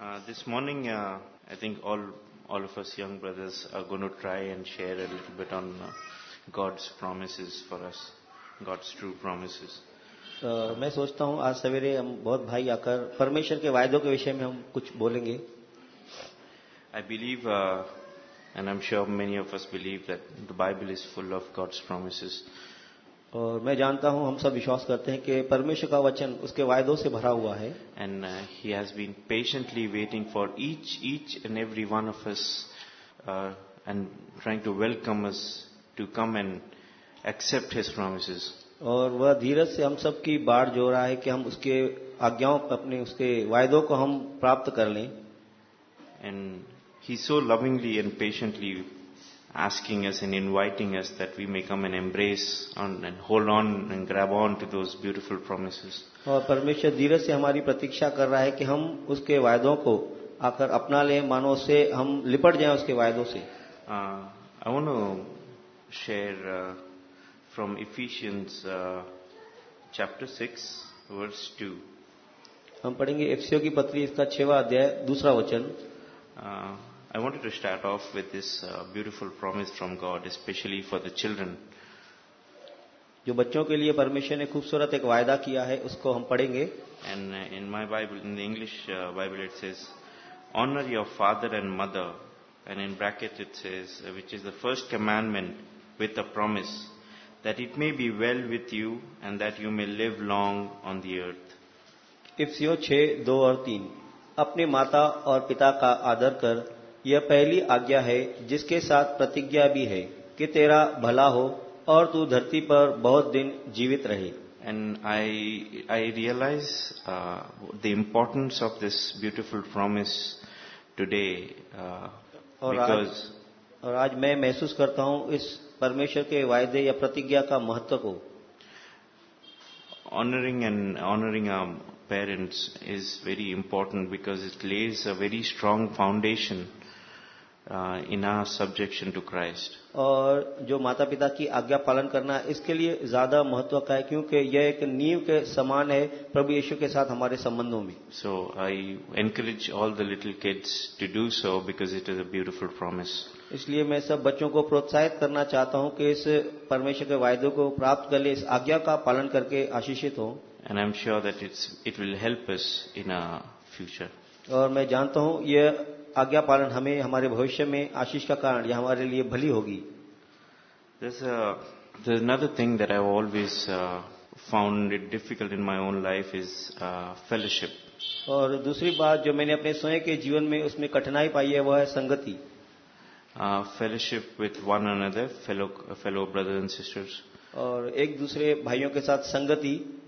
Uh, this morning, uh, I think all all of us young brothers are going to try and share a little bit on uh, God's promises for us, God's true promises. अ, मैं सोचता हूँ आज सवेरे हम बहुत भाई आकर परमेश्वर के वायदों के विषय में हम कुछ बोलेंगे I believe, uh, and I'm sure many of us believe that the Bible is full of God's promises. और मैं जानता हूँ हम सब विश्वास करते हैं कि परमेश्वर का वचन उसके वायदों से भरा हुआ है। And he has been patiently waiting for each each and every one of us and trying to welcome us to come and accept his promises और वह धीरज से हम सब की बाढ़ जो रहा है कि हम उसके आज्ञाओं अपने उसके वायदों को हम प्राप्त कर लें। And he so lovingly and patiently asking us and inviting us that we may come and embrace on, and hold on and grab on to those beautiful promises. और परमेश्वर धीरज से हमारी प्रतीक्षा कर रहा है कि हम उसके वायदों को आकर अपना लें मानो उससे हम लिपट जाएँ उसके वायदों से Uh, I want to share uh, from Ephesians uh, chapter 6, verse 2. हम पढ़ेंगे एफसीओ की पत्री इसका छेवा अध्याय दूसरा वचन Uh, I wanted to start off with this uh, beautiful promise from God, especially for the children. जो बच्चों के लिए परमेश्वर ने खूबसूरत एक वायदा किया है उसको हम पढ़ेंगे And uh, in my Bible, in the English uh, Bible, it says, Honor your father and mother. And in bracket it says, uh, which is the first commandment with a promise, that it may be well with you and that you may live long on the earth. इफ्सियो छह दो और तीन अपने माता और पिता का आदर कर यह पहली आज्ञा है जिसके साथ प्रतिज्ञा भी है कि तेरा भला हो और तू धरती पर बहुत दिन जीवित रहे। And I I realize the importance of this beautiful promise today और आज मैं महसूस करता हूँ इस परमेश्वर के वायदे या प्रतिज्ञा का महत्व को। Honouring and honouring our parents is very important because it lays a very strong foundation uh, in our subjection to Christ. और जो माता पिता की आज्ञा पालन करना इसके लिए ज़्यादा महत्व का है क्योंकि यह एक नींव के समान है प्रभु यीशु के साथ हमारे संबंधों में So I encourage all the little kids to do so because it is a beautiful promise. इसलिए मैं सब बच्चों को प्रोत्साहित करना चाहता हूँ कि इस परमेश्वर के वायदों को प्राप्त कर ले इस आज्ञा का पालन करके आशीषित हो And I'm sure that it's, it will help us in our future. और मैं जानता हूँ यह आज्ञा पालन हमें हमारे भविष्य में आशीष का कारण या हमारे लिए भली होगी। Thing that I always found it difficult in my own life is fellowship और दूसरी बात जो मैंने अपने स्वयं के जीवन में उसमें कठिनाई पाई है वह है संगति। Fellowship with one another fellow fellow brothers and sisters और एक दूसरे भाइयों के साथ संगति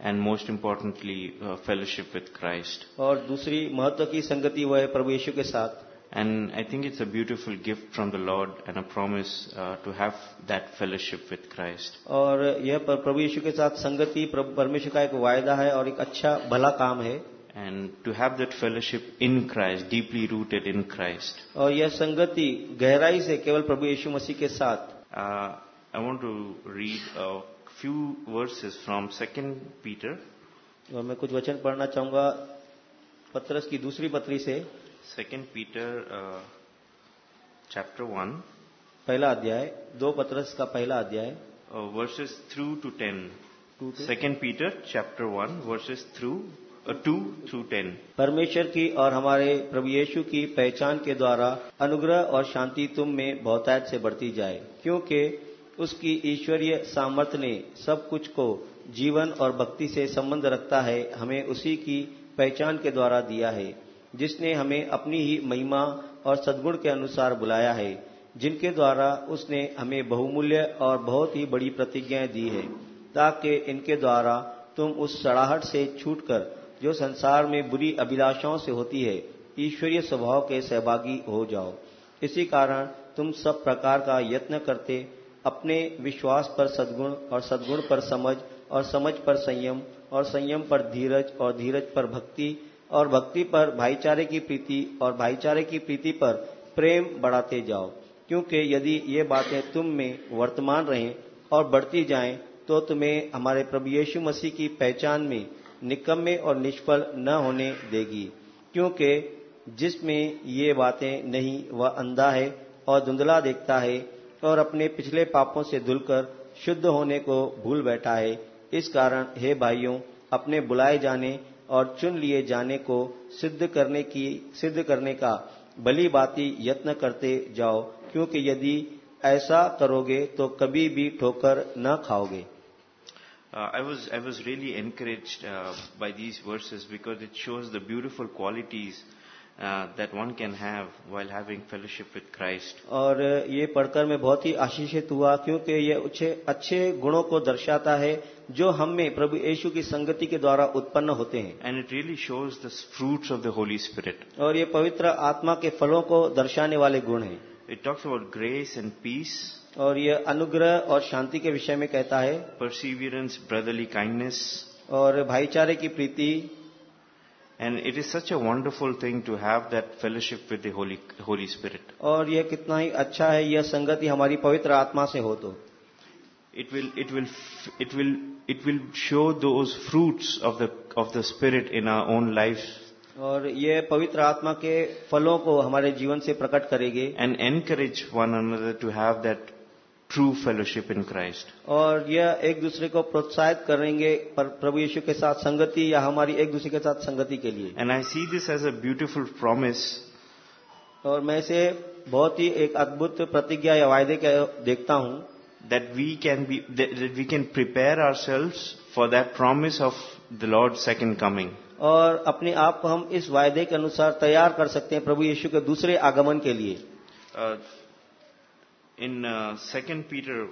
and most importantly, uh, fellowship with Christ. और दूसरी महत्व की संगति वह है प्रभु यीशु के साथ And I think it's a beautiful gift from the Lord and a promise uh, to have that fellowship with Christ. और यह पर- प्रभु यीशु के साथ संगति प्रभु- परमेश्वर का एक वायदा है और एक अच्छा भला काम है And to have that fellowship in Christ, deeply rooted in Christ. और यह संगति गहराई से केवल प्रभु यीशु मसीह के साथ Uh, I want to read a few verses from 2 Peter, और मैं कुछ वचन पढ़ना चाहूँगा पत्रस की दूसरी पत्री से 2 Peter uh, chapter 1, पहला अध्याय दो पत्रस का पहला अध्याय to 10. Two two. Second Peter chapter 1 verses through two 2 through 10. परमेश्वर की और हमारे प्रभु यीशु की पहचान के द्वारा अनुग्रह और शांति तुम में बहुतायत से बढ़ती जाए क्योंकि उसकी ईश्वरीय सामर्थ्य ने सब कुछ को जीवन और भक्ति से संबंध रखता है, हमें उसी की पहचान के द्वारा दिया है, जिसने हमें अपनी ही महिमा और सद्गुण के अनुसार बुलाया है, जिनके द्वारा उसने हमें बहुमूल्य और बहुत ही बड़ी प्रतिज्ञाएँ दी है, ताकि इनके द्वारा तुम उस सड़ाहट से छूटकर, जो संसार में बुरी अभिलाषाओं से होती है, ईश्वरीय स्वभाव के सहभागी हो जाओ। इसी कारण तुम सब प्रकार का यत्न करते अपने विश्वास पर सद्गुण और सद्गुण पर समझ और समझ पर संयम और संयम पर धीरज और धीरज पर भक्ति और भक्ति पर भाईचारे की प्रीति और भाईचारे की प्रीति पर प्रेम बढ़ाते जाओ। क्योंकि यदि ये बातें तुम में वर्तमान रहें और बढ़ती जाएँ तो तुम्हें हमारे प्रभु यीशु मसीह की पहचान में निकम्मे और निष्फल न होने देगी। क्योंकि जिसमें ये बातें नहीं, वह अंधा है और धुंधला देखता है और अपने पिछले पापों से धुलकर शुद्ध होने को भूल बैठा है। इस कारण हे भाइयों अपने बुलाए जाने और चुन लिए जाने को सिद्ध करने की सिद्ध करने का भली बाती यत्न करते जाओ क्योंकि यदि ऐसा करोगे तो कभी भी ठोकर न खाओगे। Uh, I was I was really encouraged uh, by these verses because it shows the beautiful qualities uh, Uh, that one can have while having fellowship with Christ. और uh, ये पढ़कर मैं बहुत ही आशीषित हुआ क्योंकि ये अच्छे अच्छे गुणों को दर्शाता है जो हम में प्रभु यीशु की संगति के द्वारा उत्पन्न होते हैं। And it really shows the fruits of the Holy Spirit और ये पवित्र आत्मा के फलों को दर्शाने वाले गुण हैं। It talks about grace and peace और ये अनुग्रह और शांति के विषय में कहता है। परसिवियरेंस ब्रदरली काइंडनेस और भाईचारे की प्रीति। and it is such a wonderful thing to have that fellowship with the Holy Holy Spirit. और यह कितना ही अच्छा है यह संगति हमारी पवित्र आत्मा से हो तो It will it will f- it will it will show those fruits of the of the Spirit in our own lives और ये पवित्र आत्मा के फलों को हमारे जीवन से प्रकट करेंगे and encourage one another to have that true fellowship in Christ और यह एक दूसरे को प्रोत्साहित करेंगे प्रभु यीशु के साथ संगति या हमारी एक दूसरे के साथ संगति के लिए। And I see this as a beautiful promise और मैं इसे बहुत ही एक अद्भुत प्रतिज्ञा या वायदे के देखता हूँ। That we can be we can prepare ourselves for that promise of the Lord second coming और अपने आप को हम इस वायदे के अनुसार तैयार कर सकते हैं प्रभु यीशु के दूसरे आगमन के लिए। In uh, Second Peter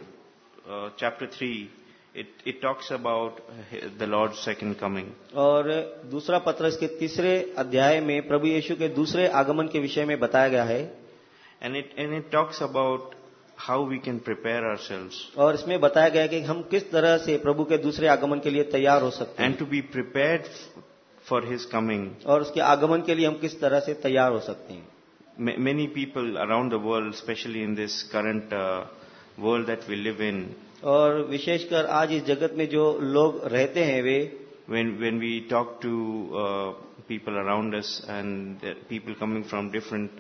uh, chapter three, it, it talks about uh, the Lord's second coming. और दूसरा पत्र इसके तीसरे अध्याय में प्रभु यीशु के दूसरे आगमन के विषय में बताया गया है And it, and it talks about how we can prepare ourselves. और इसमें बताया गया है कि हम किस तरह से प्रभु के दूसरे आगमन के लिए तैयार हो सकते हैं And to be prepared for His coming. और उसके आगमन के लिए हम किस तरह से तैयार हो सकते हैं Ma- many people around the world, especially in this current uh, world that we live in, और विशेषकर आज इस जगत में जो लोग रहते हैं वे when, when we talk to uh, people around us and people coming from different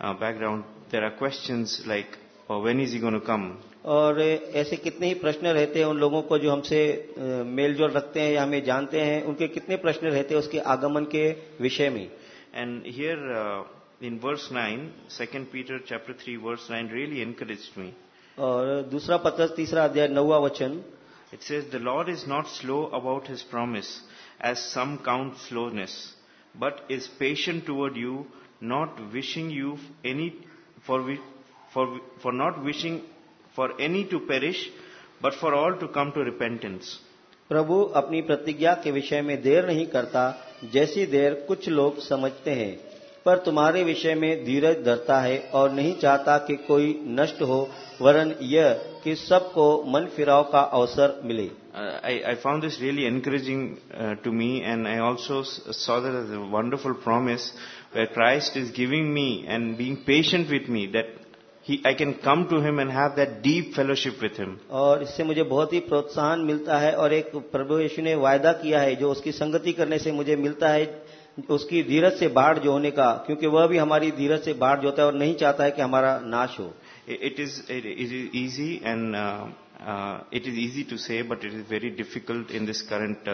uh, background, there are questions like, oh, when is he going to come? और ऐसे कितने ही प्रश्न रहते हैं उन लोगों को जो हमसे अ, मेलजोल रखते हैं या हमें जानते हैं उनके कितने प्रश्न रहते हैं उसके आगमन के विषय में And here uh, in verse 9, 2 Peter chapter 3 verse 9 really encouraged me. और दूसरा पत्र तीसरा अध्याय नौवा वचन It says, The Lord is not slow about his promise, as some count slowness, but is patient toward you, not wishing you any for, wi- for, for not wishing for any to perish, but for all to come to repentance. प्रभु अपनी प्रतिज्ञा के विषय में देर नहीं करता जैसी देर कुछ लोग समझते हैं पर तुम्हारे विषय में धीरज धरता है और नहीं चाहता कि कोई नष्ट हो वरन यह कि सबको मन फिराव का अवसर मिले Uh, uh, to me, and I also s- saw that as a wonderful promise where Christ is giving me and being patient with me that he, I can come to Him and have that deep fellowship with Him. और इससे मुझे बहुत ही प्रोत्साहन मिलता है और एक प्रभु यीशु ने वायदा किया है जो उसकी संगति करने से मुझे मिलता है उसकी धीरज से बाढ़ जो होने का क्योंकि वह भी हमारी धीरज से बाढ़ जो होता है और नहीं चाहता है कि हमारा नाश हो। It is it is easy and it is easy to say but it is very difficult in this current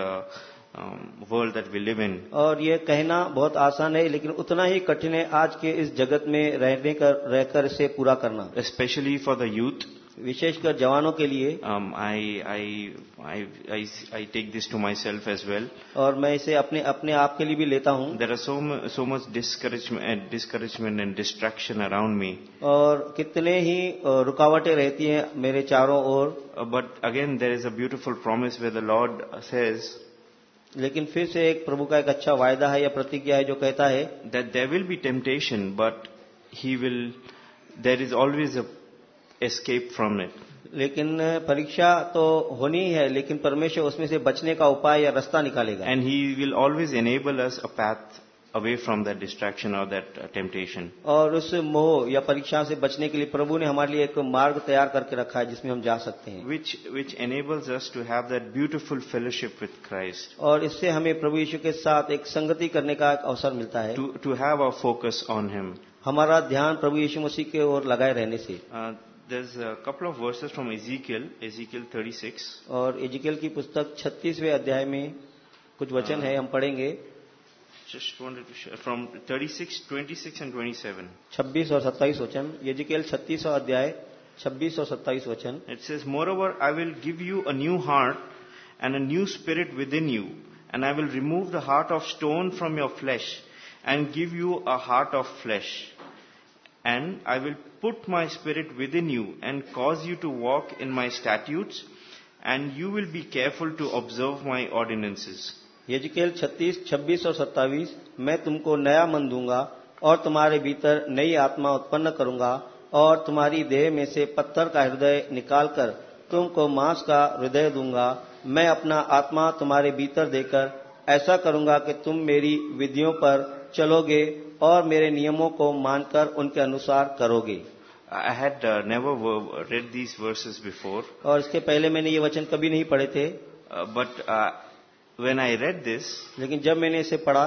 world that we live in और यह कहना बहुत आसान है लेकिन उतना ही कठिन है आज के इस जगत में रहने का रहकर इसे पूरा करना। स्पेशली फॉर द यूथ विशेषकर जवानों के लिए। I I I I I take this to myself as well और मैं इसे अपने अपने आप के लिए भी लेता हूँ। There are so so much discouragement discouragement and distraction around me और कितने ही रुकावटें रहती हैं मेरे चारों ओर। But again there is a beautiful promise with Lord says लेकिन फिर से एक प्रभु का एक अच्छा वायदा है या प्रतिज्ञा है जो कहता है that there will be temptation but he will there is always a escape from it लेकिन परीक्षा तो होनी है लेकिन परमेश्वर उसमें से बचने का उपाय या रास्ता निकालेगा। And he will always enable us a path away from that distraction और दैट टेम्पटेशन और उस मोह या परीक्षा से बचने के लिए प्रभु ने हमारे लिए एक मार्ग तैयार करके रखा है जिसमें हम जा सकते हैं। Which which enables us to have that beautiful fellowship with Christ और इससे हमें प्रभु यीशु के साथ एक संगति करने का एक अवसर मिलता है। To have a focus on him हमारा ध्यान प्रभु यीशु मसीह के ओर लगाए रहने से। there's a couple of verses from Ezekiel, Ezekiel 36. और एजिकल की पुस्तक 36वें अध्याय में कुछ वचन है हम पढ़ेंगे Just wanted to share from 36, 26 and 27. 26 और 27 वचन एजिकल 36 अध्याय 26 और 27 वचन It says, Moreover, I will give you a new heart and a new spirit within you, and I will remove the heart of stone from your flesh and give you a heart of flesh. And I will put my spirit within you and cause you to walk in my statutes, and you will be careful to observe my ordinances. यजिकेल 36, 26 और 27 मैं तुमको नया मन दूँगा और तुम्हारे भीतर नई आत्मा उत्पन्न करूँगा और तुम्हारी देह में से पत्थर का हृदय निकालकर तुमको मांस का हृदय दूँगा मैं अपना आत्मा तुम्हारे भीतर देकर ऐसा करूँगा कि तुम मेरी विधियों पर चलोगे और मेरे नियमों को मानकर उनके अनुसार करोगे I had uh, never read these verses before, और इसके पहले मैंने ये वचन कभी नहीं पढ़े थे uh, uh, when I read this, लेकिन जब मैंने इसे पढ़ा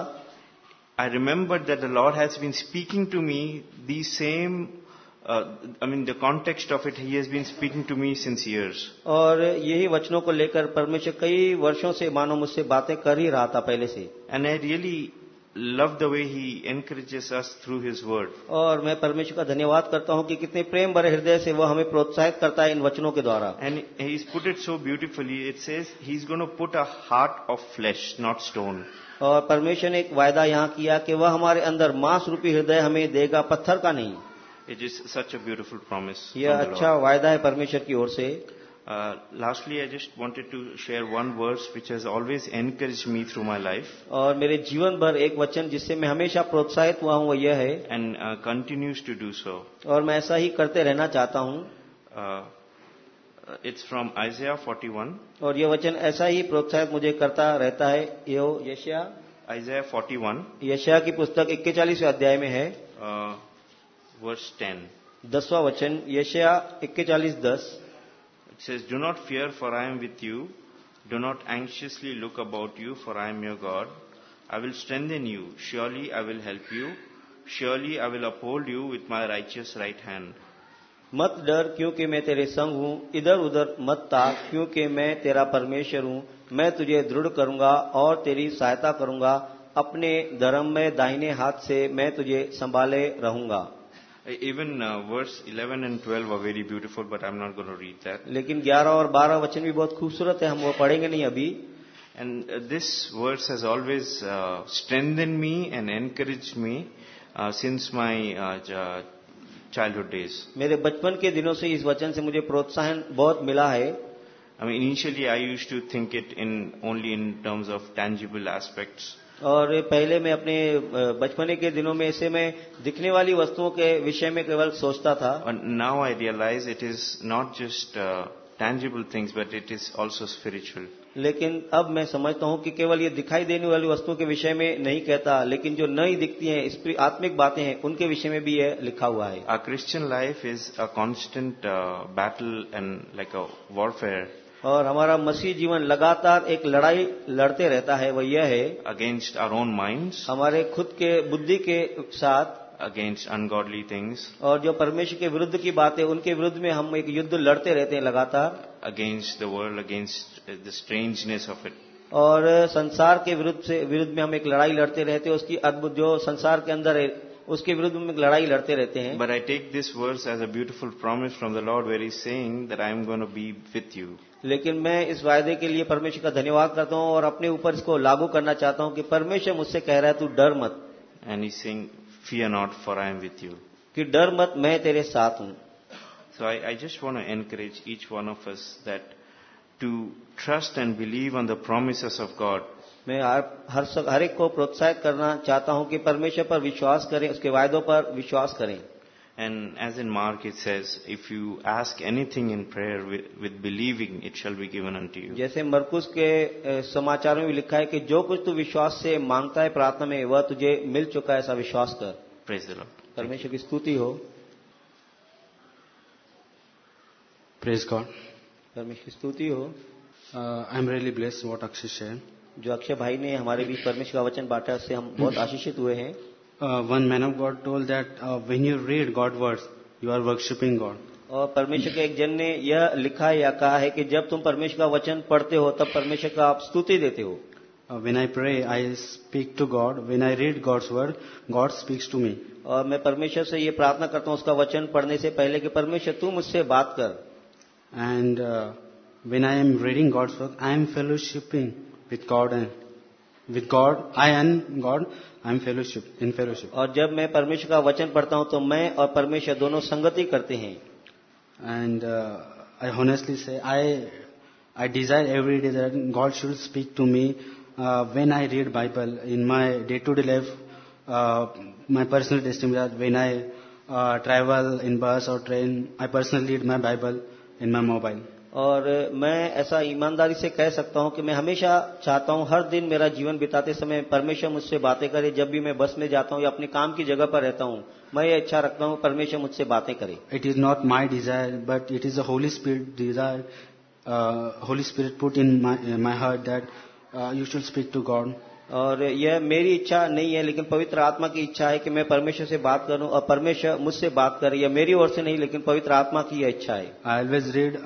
I remembered that the Lord has been speaking to me these same, uh, I mean, the context of it, He has been speaking to me since years. और यही वचनों को लेकर परमेश्वर कई वर्षों से मानो मुझसे बातें कर ही रहा था पहले से And I really love the way He encourages us through His Word. और मैं परमेश्वर का धन्यवाद करता हूँ कि कितने प्रेम भरे हृदय से वो हमें प्रोत्साहित करता है इन वचनों के द्वारा And He's put it so beautifully. It says He's going to put a heart of flesh, not stone. और परमेश्वर ने एक वायदा यहाँ किया कि वह हमारे अंदर मांस रूपी हृदय हमें देगा पत्थर का नहीं It is such a beautiful promise. यह अच्छा. वायदा है परमेश्वर की ओर से Uh, lastly, I just wanted to share one verse which has always encouraged me through my life और मेरे जीवन भर एक वचन जिससे मैं हमेशा प्रोत्साहित हुआ हूँ वो यह है and uh, continues to do so. और मैं ऐसा ही करते रहना चाहता हूँ Uh, it's from Isaiah 41. और यह वचन ऐसा ही प्रोत्साहित मुझे करता रहता है यो यशया Isaiah 41, यशया की पुस्तक इक्कीचालीसवें अध्याय में है uh, verse 10. दसवां वचन यशया इक्कीचालीस दस It says, Do not fear, for I am with you. Do not anxiously look about you, for I am your God. I will strengthen you. Surely I will help you. Surely I will uphold you with my righteous right hand. मत डर क्योंकि मैं तेरे संग हूँ इधर उधर मत ताक क्योंकि मैं तेरा परमेश्वर हूँ मैं तुझे दृढ़ करूँगा और तेरी सहायता करूँगा अपने धर्म में दाहिने हाथ से मैं तुझे संभाले रहूँगा Uh, Even uh, verse 11 and 12 are very beautiful, but I'm not going to read that. लेकिन 11 और 12 वचन भी बहुत खूबसूरत है हम वो पढ़ेंगे नहीं अभी And uh, this verse has always uh, strengthened me and encouraged me uh, since my uh, ch- childhood days. मेरे बचपन के दिनों से इस वचन से मुझे प्रोत्साहन बहुत मिला है I mean, initially I used to think it in only in terms of tangible aspects. और पहले मैं अपने बचपने के दिनों में ऐसे में दिखने वाली वस्तुओं के विषय में केवल सोचता था now realize it is not just uh, tangible things, but it is also spiritual. लेकिन अब मैं समझता हूँ कि केवल ये दिखाई देने वाली वस्तुओं के विषय में नहीं कहता लेकिन जो नई दिखती हैं आत्मिक बातें हैं उनके विषय में भी यह लिखा हुआ है life is a constant uh, battle and like a warfare और हमारा मसीह जीवन लगातार एक लड़ाई लड़ते रहता है वह यह है अगेंस्ट आर ओन माइंड हमारे खुद के बुद्धि के साथ अगेंस्ट अनगॉडली थिंग्स और जो परमेश्वर के विरुद्ध की बात है उनके विरुद्ध में हम एक युद्ध लड़ते रहते हैं लगातार। Against the world against the strangeness of it और संसार के विरुद्ध से विरुद्ध में हम एक लड़ाई लड़ते रहते हैं उसकी अद्भुत जो संसार के अंदर है उसके विरुद्ध में लड़ाई लड़ते रहते हैं। But I take this verse as a beautiful promise from the Lord very saying that I am going be with you लेकिन मैं इस वायदे के लिए परमेश्वर का धन्यवाद करता हूँ और अपने ऊपर इसको लागू करना चाहता हूँ कि परमेश्वर मुझसे कह रहा है तू डर मत। And He's saying, Fear not, for I am with you. कि डर मत मैं तेरे साथ हूँ। I, I just want to encourage each one of us that to trust and believe on the promises of God. मैं हर, हर एक को प्रोत्साहित करना चाहता हूँ कि परमेश्वर पर विश्वास करें उसके वायदों पर विश्वास करें। And as in Mark it says, if you ask anything in prayer with, with believing, it shall be given unto you. जैसे मरकुस के अ, समाचारों में लिखा है कि जो कुछ तू विश्वास से माँगता है प्रार्थना में वह तुझे मिल चुका है ऐसा विश्वास कर Praise the Lord. परमेश्वर की स्तुति हो Praise God. परमेश्वर की स्तुति हो Uh, I'm really blessed what Akshay shared. जो अक्षय भाई ने हमारे बीच परमेश्वर का वचन बांटा उससे हम बहुत आशीषित हुए हैं Uh, one man of God told that uh, when you read God's words, you are worshipping God. और परमेश्वर के एक जन ने यह लिखा है या कहा है कि जब तुम परमेश्वर का वचन पढ़ते हो तब परमेश्वर का आप स्तुति देते हो Uh, when I pray, I speak to God. When I read God's word, God speaks to me. और मैं परमेश्वर से ये प्रार्थना करता हूँ उसका वचन पढ़ने से पहले कि परमेश्वर तू मुझसे बात कर And uh, when I am reading God's word, I am fellowshipping with God with God. I and God, I am fellowship in fellowship. और जब मैं परमेश्वर का वचन पढ़ता हूँ तो मैं और परमेश्वर दोनों संगति करते हैं uh, I honestly say, I I desire every day that God should speak to me uh, when I read Bible in my day-to-day life. Uh, my personal testimony when I uh, travel in bus or train, I personally read my Bible in my mobile. और मैं ऐसा ईमानदारी से कह सकता हूँ कि मैं हमेशा चाहता हूँ हर दिन मेरा जीवन बिताते समय परमेश्वर मुझसे बातें करे जब भी मैं बस में जाता हूँ या अपने काम की जगह पर रहता हूँ मैं ये इच्छा रखता हूँ परमेश्वर मुझसे बातें करे it is not my desire but it is the Holy Spirit desire. Uh, Holy Spirit put in my in my heart that uh, you और यह मेरी इच्छा नहीं है लेकिन पवित्र आत्मा की इच्छा है कि मैं परमेश्वर से बात करूँ और परमेश्वर मुझसे बात करे। यह मेरी ओर से नहीं लेकिन पवित्र आत्मा की यह इच्छा है। I always read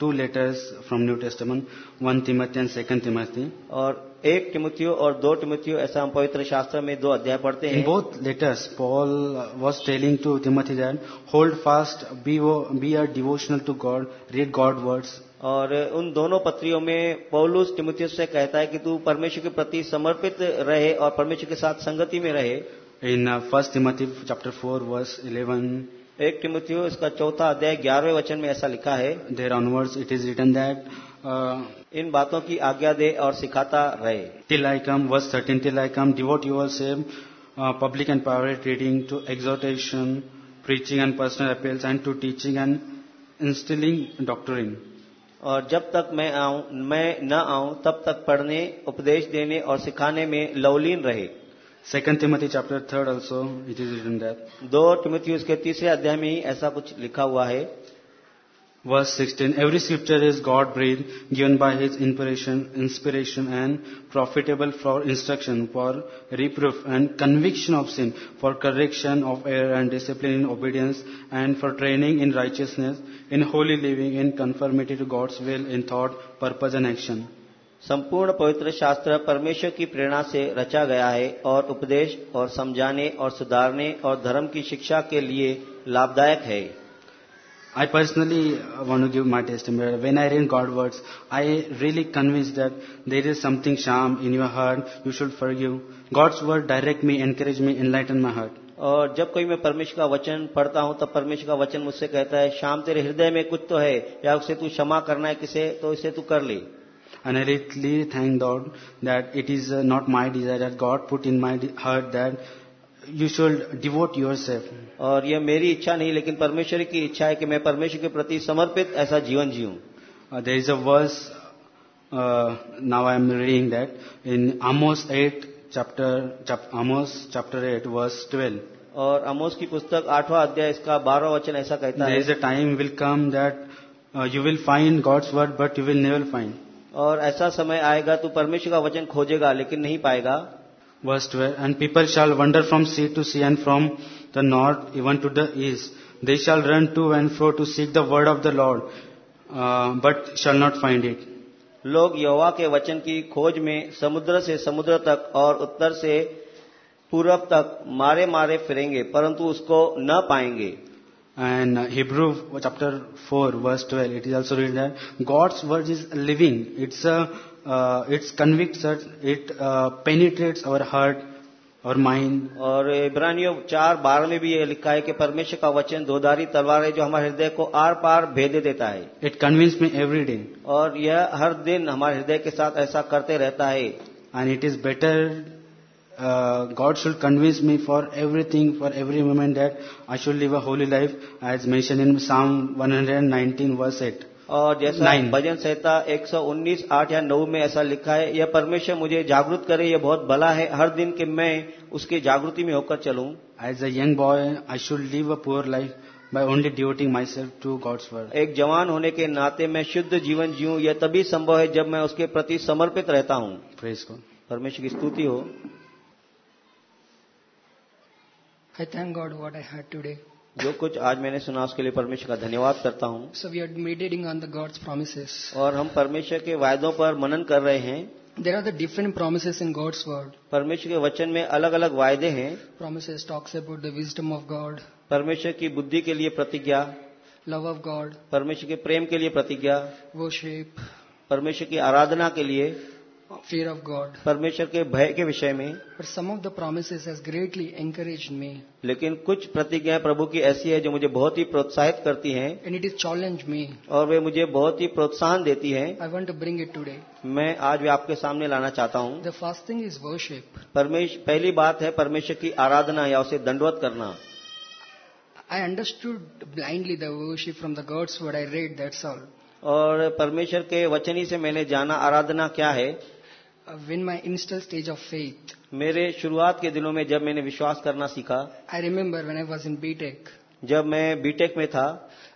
two letters from New Testament one Timothy and second Timothy और एक टिमुथियो और दो टिमुथियो ऐसा हम पवित्र शास्त्र में दो अध्याय पढ़ते हैं। Both letters Paul was telling to Timothy then hold fast be वो be are devotional to God read God words और उन दोनों पत्रियों में पौलुस टिमोथियस से कहता है कि तू परमेश्वर के प्रति समर्पित रहे और परमेश्वर के साथ संगति में रहे। In first Timothy chapter four verse 11 एक टिमोथियस इसका चौथा अध्याय 11वें वचन में ऐसा लिखा है। There onwards it is return that इन बातों की आज्ञा दे और सिखाता रहे। Till I come verse 13 till I come devote yourself public and private reading to exhortation preaching and personal appeals and to teaching and instilling doctoring और जब तक मैं आऊँ मैं न आऊँ तब तक पढ़ने उपदेश देने और सिखाने में लवलीन रहे second Timothy chapter 3 also it is written that. दो टिमुथियुस उसके तीसरे अध्याय में ही ऐसा कुछ लिखा हुआ है Verse 16, every scripture is God breathed, given by his inspiration, inspiration and profitable for instruction, for reproof and conviction of sin, for correction of error and discipline in obedience, and for training in righteousness, in holy living, in conformity to God's will, in thought, purpose and action. संपूर्ण पवित्र शास्त्र परमेश्वर की प्रेरणा से रचा गया है और उपदेश और समझाने और सुधारने और धर्म की शिक्षा के लिए लाभदायक है I personally uh, want to give my testimony. When I read God's words, I really convinced that there is something sham in your heart. You should forgive. God's word direct me, encourage me, enlighten my heart. और जब कोई मैं परमेश्वर का वचन पढ़ता हूं तब परमेश्वर का वचन मुझसे कहता है शाम तेरे हृदय में कुछ तो है या उसे तू क्षमा करना है किसे तो इसे तू कर ले And I really thank God that it is uh, not my desire that God put in my de- heart that you should devote yourself. और यह मेरी इच्छा नहीं लेकिन परमेश्वर की इच्छा है कि मैं परमेश्वर के प्रति समर्पित ऐसा जीवन जीऊं Uh, there is a verse, uh, now I am reading that, in Amos 8, chapter, chap, Amos chapter 8, verse 12. और अमोस की पुस्तक आठवां अध्याय इसका बारहवां वचन ऐसा कहता There है is a time will come that uh, you will find God's word, but you will never और ऐसा समय आएगा तू परमेश्वर का वचन खोजेगा लेकिन नहीं पाएगा Verse 12, and people shall wander from sea to sea and from the north even to the east. They shall run to and fro to seek the word of the Lord, uh, but shall not find it. लोग यहोवा के वचन की खोज में समुद्र से समुद्र तक और उत्तर से पूरब तक मारे मारे फिरेंगे परंतु उसको न पाएँगे And uh, Hebrew chapter 4 verse 12, it is also written that God's word is living. It's a, uh, it convicts us, it uh, penetrates our heart. और माइंड और इब्रानियों चार बारह में भी ये लिखा है कि परमेश्वर का वचन दोधारी तलवार है जो हमारे हृदय को आर पार भेद देता है। It convince me every day और यह हर दिन हमारे हृदय के साथ ऐसा करते रहता है। And it is better God should convince me for everything for every moment that I should live a holy life as mention in Psalm one hundred and nineteen verse eight और जैसा. भजन संहिता 119 आठ या नौ में ऐसा लिखा है यह परमेश्वर मुझे जागरूक करे यह बहुत भला है हर दिन के मैं उसकी जागृति में होकर चलूँ as a young boy, I should live a poor life by only devoting myself to God's word. एक जवान होने के नाते मैं शुद्ध जीवन जीऊं यह तभी संभव है जब मैं उसके प्रति समर्पित रहता हूँ Praise God. परमेश्वर की स्तुति हो I thank God what I had today. जो कुछ आज मैंने सुना उसके लिए परमेश्वर का धन्यवाद करता हूँ So we are meditating on the God's promises. और हम परमेश्वर के वायदों पर मनन कर रहे हैं There are the different promises in God's word. परमेश्वर के वचन में अलग अलग वायदे हैं Promises talks about the wisdom of God, परमेश्वर की बुद्धि के लिए प्रतिज्ञा लव ऑफ़ गॉड परमेश्वर के प्रेम के लिए प्रतिज्ञा worship, परमेश्वर की आराधना के लिए fear of God. परमेश्वर के भय के विषय में But some of the promises has greatly encouraged me लेकिन कुछ प्रतिज्ञाएँ प्रभु की ऐसी है जो मुझे बहुत ही प्रोत्साहित करती हैं and it is challenged me. और वे मुझे बहुत ही प्रोत्साहन देती हैं I want to bring it today. मैं आज भी आपके सामने लाना चाहता हूँ The first thing is worship. Paramesh पहली बात है परमेश्वर की आराधना या उसे दंडवत करना I understood blindly the worship from the God's word. I read that's all. और परमेश्वर के वचन ही से मैंने जाना आराधना क्या है Uh, When my initial stage of faith, मेरे शुरुआत के दिनों में जब मैंने विश्वास करना सीखा I remember when I was in BTech, जब मैं बीटेक में था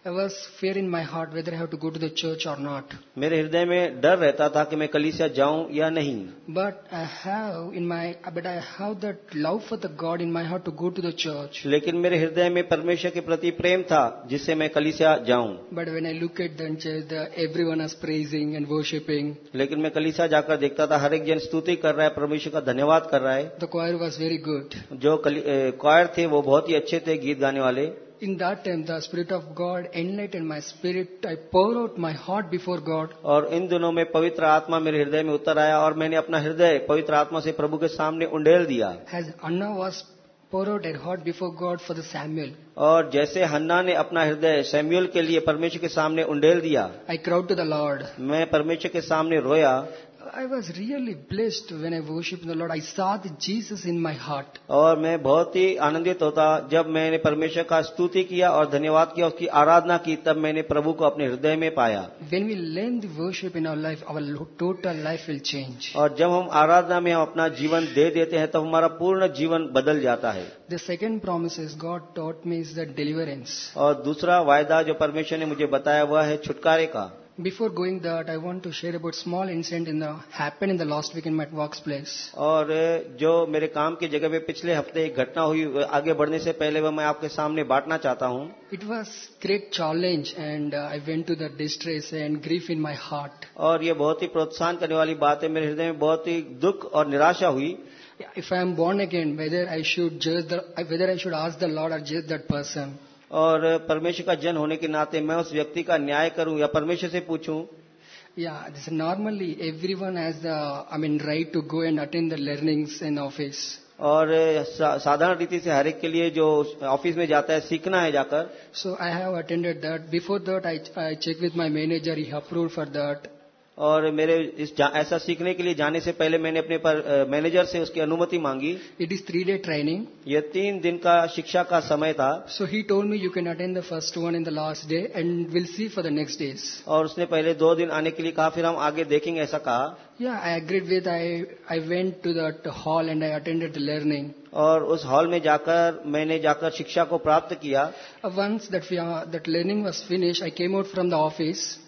I was fear in my heart whether I have to go to the church or not. मेरे हृदय में डर रहता था कि मैं कलीसिया जाऊँ या नहीं But I have in my, but I have that love for the God in my heart to go to the church. लेकिन मेरे हृदय में परमेश्वर के प्रति प्रेम था जिससे मैं कलीसिया जाऊँ But when I look at the church, the, everyone is praising and worshiping. लेकिन मैं कलीसिया जाकर देखता था हर एक जन स्तुति कर रहा है परमेश्वर का धन्यवाद कर रहा है The choir was very good. जो क्वायर थे वो बहुत ही अच्छे थे गीत गाने वाले In that time, the Spirit of God enlightened my spirit. I pour out my heart before God. और इन दिनों में पवित्र आत्मा मेरे हृदय में उतर आया और मैंने अपना हृदय पवित्र आत्मा से प्रभु के सामने उंडेल दिया As Anna was pour out her heart before God for the Samuel. और जैसे हन्ना ने अपना हृदय सैमुअल के लिए परमेश्वर के सामने उंडेल दिया I cried to the Lord. मैं परमेश्वर के सामने रोया I was really blessed when I worshiped the Lord. I saw the Jesus in my heart. और मैं बहुत ही आनंदित होता जब मैंने परमेश्वर का स्तुति किया और धन्यवाद किया उसकी आराधना की तब मैंने प्रभु को अपने हृदय में पाया When we learn the worship in our life, our total life will change. और जब हम आराधना में हम अपना जीवन दे देते हैं तो हमारा पूर्ण जीवन बदल जाता है The second promise is God taught me is the deliverance. और दूसरा वायदा जो परमेश्वर ने मुझे बताया वह है छुटकारे का Before going that, I want to share about small incident in the happened in the last week in my workplace. और जो मेरे काम की जगह पे पिछले हफ्ते एक घटना हुई आगे बढ़ने से पहले वह मैं आपके सामने बांटना चाहता हूँ It was great challenge, and uh, I went to the distress and grief in my heart. और ये बहुत ही प्रोत्साहन करने वाली बात है मेरे हृदय में बहुत ही दुख और निराशा हुई If I am born again, whether I should judge the, whether I should ask the Lord or judge that person. और परमेश्वर का जन होने के नाते मैं उस व्यक्ति का न्याय करूँ या परमेश्वर से पूछूँ? या this normally every one has I mean right to go and attend the learnings in office और साधारण रीति से हर एक के लिए जो ऑफ़िस में जाता है सीखना है जाकर। So I have attended that before that I check with my manager he approve for that और मेरे इस ऐसा सीखने के लिए जाने से पहले मैंने अपने पर मैनेजर से उसकी अनुमति मांगी। It is three day training ये तीन दिन का शिक्षा का समय था। So he told me you can attend the first one in the last day and will see for the next days और उसने पहले दो दिन आने के लिए कहा फिर हम आगे देखेंगे ऐसा कहा। I agreed with I I went to that hall and I attended learning और उस हॉल में जाकर मैंने जाकर शिक्षा को प्राप्त किया Uh, that we are, that learning was finished, I came out from the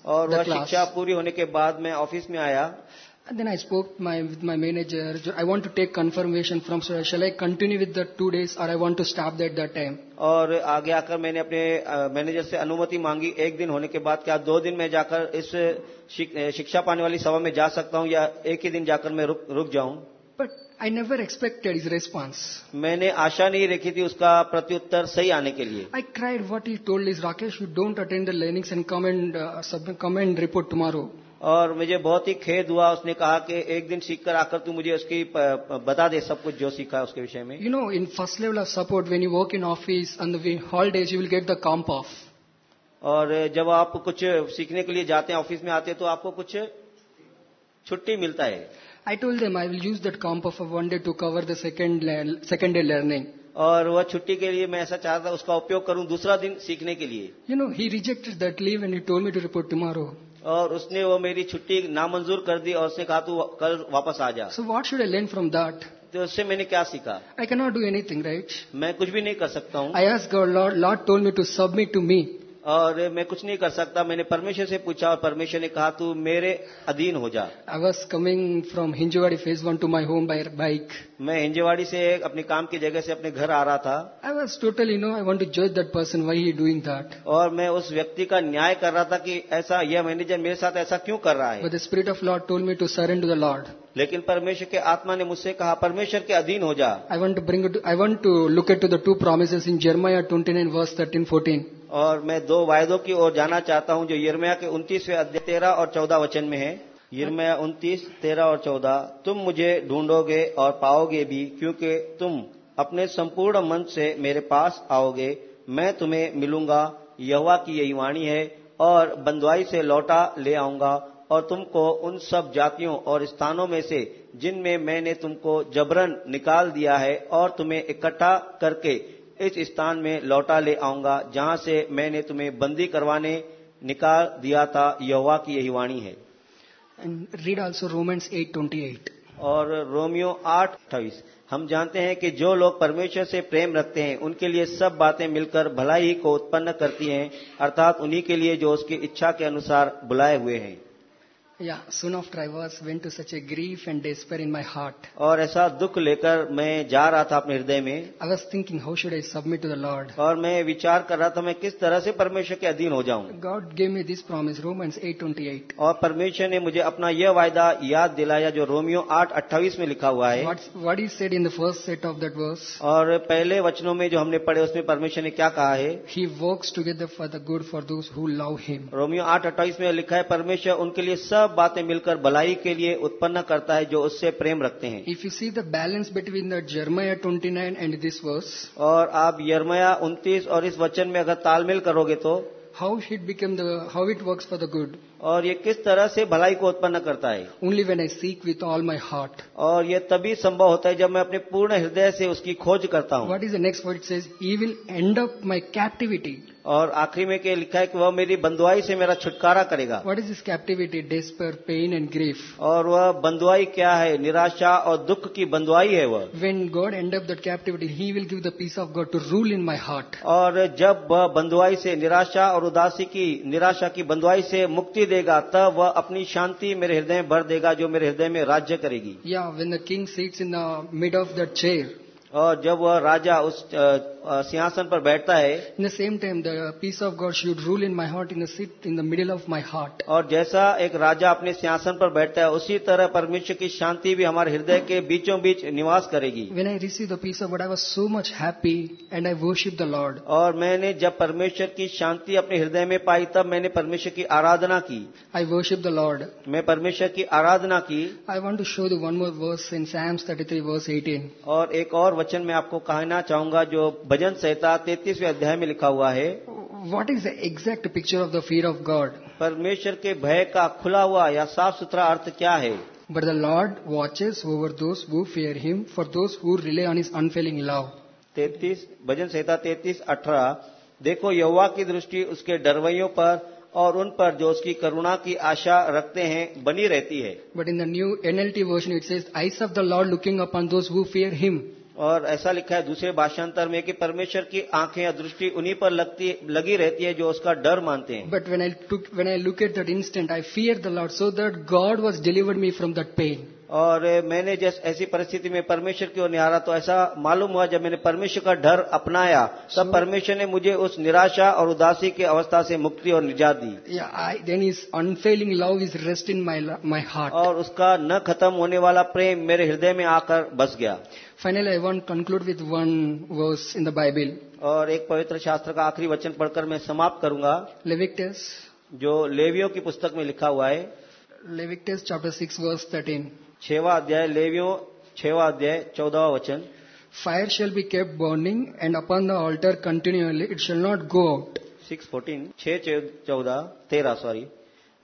और वह शिक्षा पूरी होने के बाद मैं ऑफ़िस में आया and then I spoke my with my manager. I want to take confirmation from. So shall I continue with the two days, or I want to stop at that time? और आगे आकर मैंने अपने अ, manager से अनुमति मांगी एक दिन होने के बाद क्या दो दिन में जाकर इस शिक- अ, शिक्षा पाने वाली सभा में जा सकता हूँ या एक ही दिन जाकर मैं रुक रुक जाऊँ But I never expected his response मैंने आशा नहीं रखी थी उसका प्रत्युत्तर सही आने के लिए। I cried what you told is Rakesh you don't attend the learnings and comment comment report tomorrow और मुझे बहुत ही खेद हुआ उसने कहा कि एक दिन सीखकर आकर तू मुझे उसकी बता दे सब कुछ जो सीखा है उसके विषय में। You know in first level of support when you work in office holidays you will get the comp off और जब आप कुछ सीखने के लिए जाते हैं ऑफ़िस में आते हैं तो आपको कुछ छुट्टी मिलता है। I told them I will use that comp of one day to cover the second le- second day learning. और वह छुट्टी के लिए मैं ऐसा चाहता उसका उपयोग करूँ दूसरा दिन सीखने के लिए You know, he rejected that leave and he told me to report tomorrow. और उसने वो मेरी छुट्टी नामंजूर कर दी और उसने कहा तू कल वापस आ जा So what should I learn from that? तो उससे मैंने क्या सीखा I cannot do anything, right? मैं कुछ भी नहीं कर सकता हूँ I asked God, Lord, Lord told me to submit to me. और मैं कुछ नहीं कर सकता। मैंने परमेश्वर से पूछा और परमेश्वर ने कहा तू मेरे अधीन हो जा। I was coming from Hinjewadi phase one to my home by bike मैं हिंजेवाड़ी से अपने काम की जगह से अपने घर आ रहा था। I was total you know I want to जज that person why he doing that और मैं उस व्यक्ति का न्याय कर रहा था कि ऐसा यह मैनेजर मेरे साथ ऐसा क्यों कर रहा है? Spirit of Lord told me to surrender the Lord लेकिन परमेश्वर के आत्मा ने मुझसे कहा परमेश्वर के अधीन हो जा I want to bring it. I want to look at to the two promises in Jeremiah 29 verse 13, 14. और मैं दो वायदों की ओर जाना चाहता हूँ जो यिर्मयाह के उनतीसवें अध्याय तेरह और चौदह वचन में है यिर्मयाह उन्तीस तेरह और चौदह तुम मुझे ढूंढोगे और पाओगे भी क्योंकि तुम अपने संपूर्ण मन से मेरे पास आओगे मैं तुम्हें मिलूँगा यहोवा की यही वाणी है और बंदवाई से लौटा ले आऊँगा और तुमको उन सब जातियों और स्थानों में से जिनमें मैंने तुमको जबरन निकाल दिया है और तुम्हें इकट्ठा करके इस स्थान में लौटा ले आऊँगा जहाँ से मैंने तुम्हें बंदी करवाने निकाल दिया था। यहोवा की यही वाणी है। Read also Romans 8:28. और रोमियो आठ अट्ठाईस। हम जानते हैं कि जो लोग परमेश्वर से प्रेम रखते हैं उनके लिए सब बातें मिलकर भलाई को उत्पन्न करती हैं अर्थात उन्हीं के लिए जो उसकी इच्छा के अनुसार बुलाए हुए हैं। या सुन of drivers went to such a grief and despair in my heart और ऐसा दुख लेकर मैं जा रहा था अपने हृदय में। I thinking how should I submit to the Lord और मैं विचार कर रहा था मैं किस तरह से परमेश्वर के अधीन हो जाऊँ। God gave me this promise Romans eight twenty eight और परमेश्वर ने मुझे अपना यह वायदा याद दिलाया जो रोमियो आठ अट्ठाईस में लिखा हुआ है। What is said in the first set of that verse और पहले वचनों में जो हमने पढ़े उसमें परमेश्वर ने क्या कहा है? He work together for the good for those who love him Romeo आठ अट्ठाईस में लिखा है परमेश्वर उनके लिए सब सब बातें मिलकर भलाई के लिए उत्पन्न करता है जो उससे प्रेम रखते हैं। If you see the balance between the Jeremiah 29 and this verse और आप यर्मया 29 और इस वचन में अगर तालमेल करोगे तो how shit become the how it work for the good और ये किस तरह से भलाई को उत्पन्न करता है? Only when I seek with all my heart और ये तभी संभव होता है जब मैं अपने पूर्ण हृदय से उसकी खोज करता हूँ। What is next word says he will end of my captivity और आखिरी में लिखा है कि वह मेरी बंदुआई से मेरा छुटकारा करेगा। What is is captivity despair pain and grief और वह बंदुआई क्या है? निराशा और दुख की बंदुआई है वह। When God end of that captivity he will give the peace of God to rule in my heart और जब वह बंदुआई से निराशा और उदासी की निराशा की बंदुआई से मुक्ति देगा तब वह अपनी शांति मेरे हृदय में भर देगा, जो मेरे हृदय में राज्य करेगी। या when the king sits in the mid of the chair और जब वह राजा उस सिंहासन पर बैठता है in the same time the peace of God should rule in my heart in the in the middle of my heart और जैसा एक राजा अपने सिंहासन पर बैठता है उसी तरह परमेश्वर की शांति भी हमारे हृदय के बीचों बीच निवास करेगी। When I receive the peace of God I was so much happy and I worship the Lord और मैंने जब परमेश्वर की शांति अपने हृदय में पाई तब मैंने परमेश्वर की आराधना की। आई वोशिप द लॉर्ड मैं परमेश्वर की आराधना की। I want to show then more verse in Psalms thirty three verse eighteen और एक और वचन में आपको कहना चाहूँगा जो भजन सहिता तैतीसवें अध्याय में लिखा हुआ है। What is the exact picture of the fear of God परमेश्वर के भय का खुला हुआ या साफ़ सुथरा अर्थ क्या है? But the Lord watches over those who fear him for those who rely on his unfailing love तैतीस भजन संहिता तैतीस अठारह। देखो युवा की दृष्टि उसके डरवैयों पर और उन पर जो उसकी करुणा की आशा रखते हैं बनी रहती है। But in the new NLT version it's eyes of the Lord looking upon those who fear him और ऐसा लिखा है, दूसरे भाषांतर में कि परमेश्वर की आँखें या दृष्टि उन्हीं पर लगती, लगी रहती है जो उसका डर मानते हैं। But when I when I look at that instant I fear the Lord so that God was delivered me from that pain और मैंने जैस ऐसी परिस्थिति में परमेश्वर की ओर निहारा तो ऐसा मालूम हुआ जब मैंने परमेश्वर का डर अपनाया तब परमेश्वर ने मुझे उस निराशा और उदासी की अवस्था से मुक्ति और निजात दी। His unfailing love is rest in my lo- my heart. और उसका न खत्म होने वाला प्रेम मेरे हृदय में आकर बस गया। Final I want conclude conclude one verse in the Bible, और एक पवित्र शास्त्र का आखिरी वचन पढ़कर मैं समाप्त करूँगा Leviticus, जो लेवियो की पुस्तक में लिखा हुआ है। Leviticus chapter 6 verse 13. छवा अध्याय लेवियों छवा अध्याय चौदहवा वचन Fire shall be kept burning, and upon the altar continually, it shall not go out. Six fourteen छह चौदह तेरह सॉरी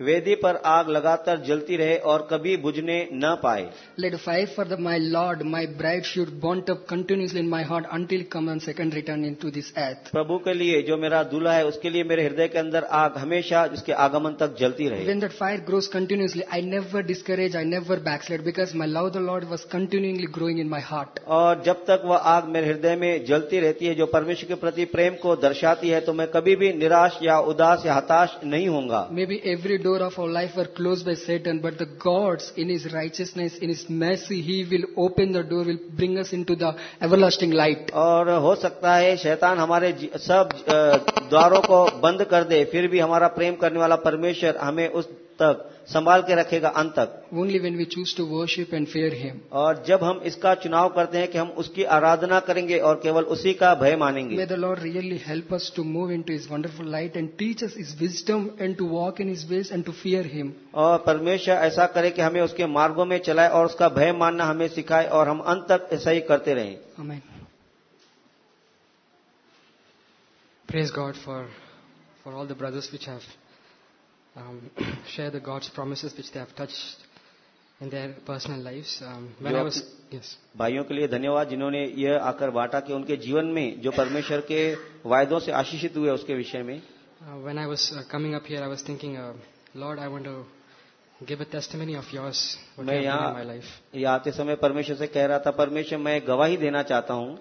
वेदी पर आग लगातार जलती रहे और कभी बुझने न पाए। Let fire for the my Lord my bright should burnt up continuously in my heart until come and second return into this earth प्रभु के लिए जो मेरा दूल्हा है उसके लिए मेरे हृदय के अंदर आग हमेशा जिसके आगमन तक जलती रहे। When that fire grows continuously I never discourage I never backslide because my love the Lord was continuingly growing in my heart और जब तक वह आग मेरे हृदय में जलती रहती है जो परमेश्वर के प्रति प्रेम को दर्शाती है तो मैं कभी भी निराश या उदास या हताश नहीं होंगे may be every door of our life were closed by Satan, but the God's in His righteousness, in His mercy, He will open the door, will bring us into the everlasting light. और हो सकता है शैतान हमारे सब अ, द्वारों को बंद कर दे फिर भी हमारा प्रेम करने वाला परमेश्वर हमें उस तक संभाल के रखेगा अंत तक। Only when we choose to worship and fear him और जब हम इसका चुनाव करते हैं कि हम उसकी आराधना करेंगे और केवल उसी का भय मानेंगे। May the Lord really help us to move into his wonderful light and teach us his wisdom and to walk in his ways and to fear him और परमेश्वर ऐसा करे कि हमें उसके मार्गो में चलाए और उसका भय मानना हमें सिखाए और हम अंत तक ऐसा ही करते रहे। हमें praise God for for all the brothers which have um, shared the God's promises which they have touched in their personal lives. Um, when I was yes, भाइयों के लिए धन्यवाद जिन्होंने यह आकर बांटा कि उनके जीवन में जो परमेश्वर के वायदों से आशीषित हुए उसके विषय में uh, when I was uh, coming up here, I was thinking, uh, Lord, I want to give a testimony of yours what मैं यहाँ my life. ये आते समय परमेश्वर से कह रहा था परमेश्वर मैं गवाही देना चाहता हूँ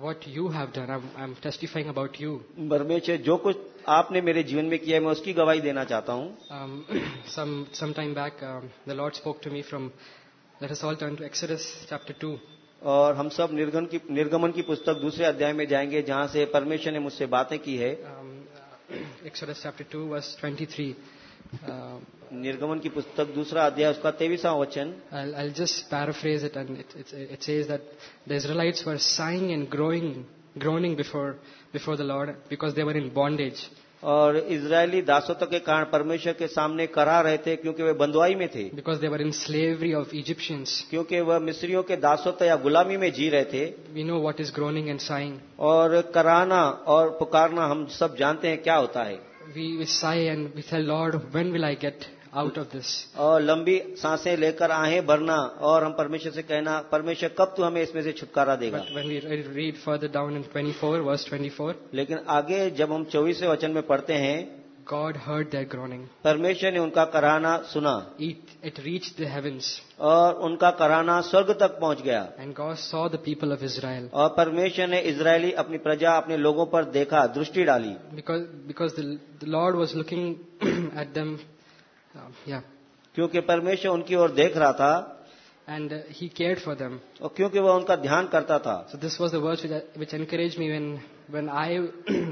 what you have done, I'm, I'm testifying about you. परमेश्वर जो कुछ आपने मेरे जीवन में किया है मैं उसकी गवाही देना चाहता हूँ Um, some some time back, um, the Lord spoke to me from. Let us all turn to Exodus chapter two. और हम सब निर्गमन की निर्गमन की पुस्तक दूसरे अध्याय में जाएँगे जहाँ से परमेश्वर ने मुझसे बातें की है Um, uh, Exodus chapter 2, verse 23. निर्गमन की पुस्तक दूसरा अध्याय उसका तेवीसा वचन। I just paraphrase it and it says that the Israelites were saying and growing groaning before before the lord because they were in bondage और इजरायली दासोत्व के कारण परमेश्वर के सामने करा रहे थे क्योंकि वे बंदवाई में थे। Because they were in slavery of Egyptians क्योंकि वह मिस्रियों के दासोत्व या गुलामी में जी रहे थे। We know what is groaning and sighing और कराना और पुकारना हम सब जानते हैं क्या होता है। We, we sigh and we tell Lord, when will I get out of this? और लंबी साँसें लेकर आहें भरना और हम परमेश्वर से कहना परमेश्वर कब तू हमें इसमें से छुटकारा देगा But when we re- read further down in 24, verse 24, लेकिन आगे जब हम चौबीसवें वचन में पढ़ते हैं God heard their groaning. परमेश्वर ने उनका कराना सुना It, it reached the heavens, और उनका कराना स्वर्ग तक पहुँच गया and God saw the people of Israel. और परमेश्वर ने इजरायली अपनी प्रजा अपने लोगों पर देखा दृष्टि डाली Because, because the, the Lord was looking at them, um, yeah, क्योंकि परमेश्वर उनकी ओर देख रहा था and uh, He cared for them. और क्योंकि वह उनका ध्यान करता था So this was the verse which, which encouraged me when, when I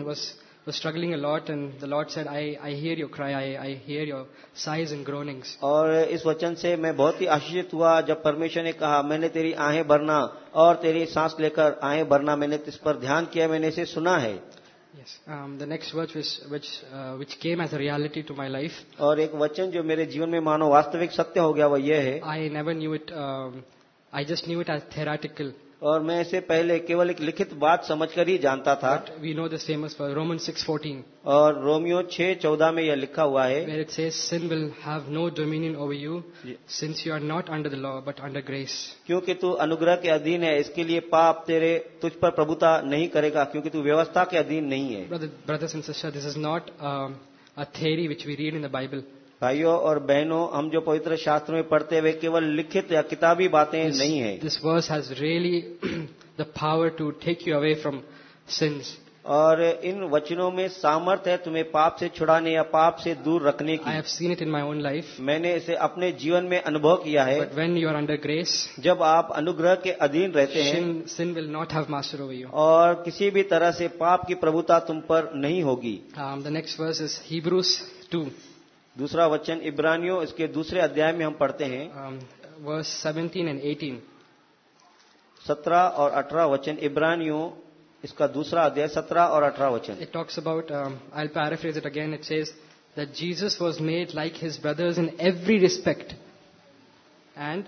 was, was struggling a lot, and the Lord said, I, I hear your cry, I, I hear your sighs and groanings. और इस वचन से मैं बहुत ही आशीषित हुआ जब परमेश्वर ने कहा मैंने तेरी आहें भरना और तेरी सांस लेकर आहें भरना मैंने इस पर ध्यान किया मैंने इसे सुना है Yes. Um, the next verse which, which, uh, which came as a reality to my life, और एक वचन जो मेरे जीवन में मानो वास्तविक सत्य हो गया वह यह है I never knew it, um, I just knew it as theoretical. और मैं इसे पहले केवल एक लिखित बात समझकर ही जानता था। We know the same Roman six fourteen और रोमियो छह चौदह में यह लिखा हुआ है। Have no dominion over you since you are not under the law but under grace क्योंकि तू अनुग्रह के अधीन है इसके लिए पाप तेरे तुझ पर प्रभुता नहीं करेगा क्योंकि तू व्यवस्था के अधीन नहीं है। Brothers and sister this is not a theory which we read in the Bible भाइयों और बहनों हम जो पवित्र शास्त्र में पढ़ते हुए केवल लिखित या किताबी बातें नहीं है। This verse has really the power to take you away from sins और इन वचनों में सामर्थ है तुम्हें पाप से छुड़ाने या पाप से दूर रखने की। I have seen it in my own life मैंने इसे अपने जीवन में अनुभव किया है। When you are under grace जब आप अनुग्रह के अधीन रहते हैं sin will not have master over you और किसी भी तरह से पाप की प्रभुता तुम पर नहीं होगी। The next verse is Hebrews two दूसरा वचन इब्रानियों इसके दूसरे अध्याय में हम पढ़ते हैं। सेवेंटीन एंड एटीन सत्रह और अठारह वचन इब्रानियों इसका दूसरा अध्याय सत्रह और अठारह वचन। It talks about I paraphrase it again it says that Jesus was made like his brothers in every respect and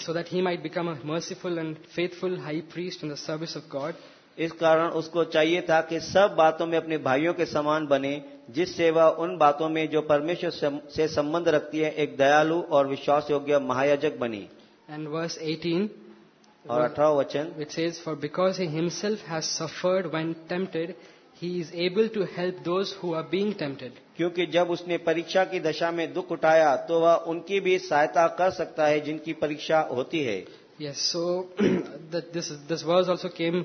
so that he might become a merciful and faithful high priest in the service of God इस कारण उसको चाहिए था कि सब बातों में अपने भाइयों के समान बने जिससे वह उन बातों में जो परमेश्वर से संबंध रखती है एक दयालु और विश्वास योग्य महायजक बनी। एंड वर्स 18 और 18 वचन। It says for because he himself has suffered when tempted he is able to help those who are being tempted क्योंकि जब उसने परीक्षा की दशा में दुख उठाया तो वह उनकी भी सहायता कर सकता है जिनकी परीक्षा होती है। Yes so this this verse also came